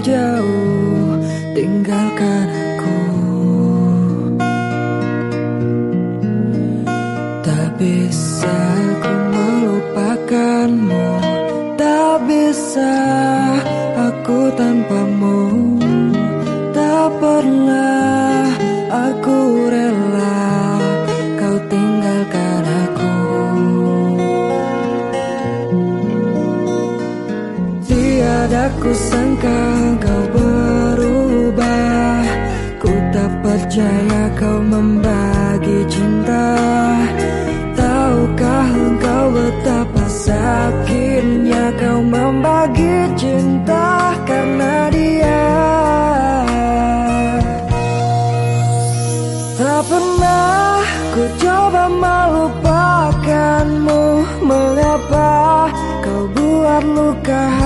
jauh tinggalkan aku. Tak bisa ku melupakanmu Tak bisa aku tanpamu. Tak perlu Tiada ku sangka kau berubah. Ku tak percaya kau membagi cinta. Tahukah engkau betapa sakitnya kau membagi cinta karena dia? Tak pernah ku coba melupakanmu. Mengapa kau buat luka hatiku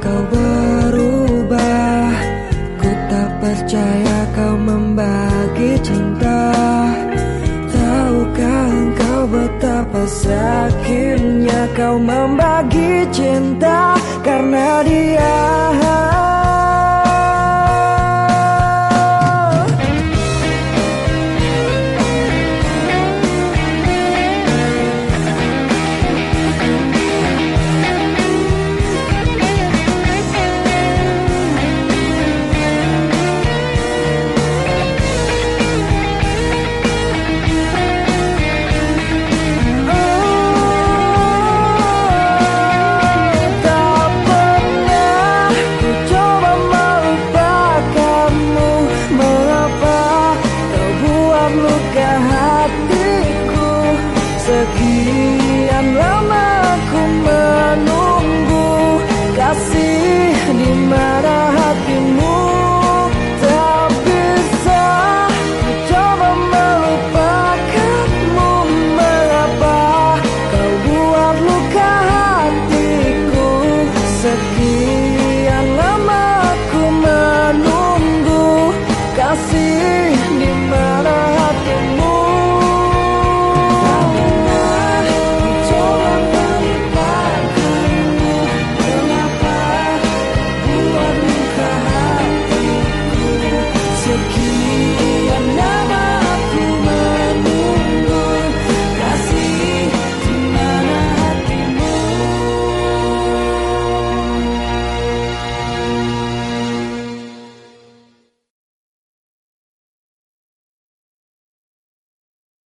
Kau berubah? Ku tak percaya kau membagi cinta. Tahukah kau betapa sakitnya kau membagi cinta? Karena dia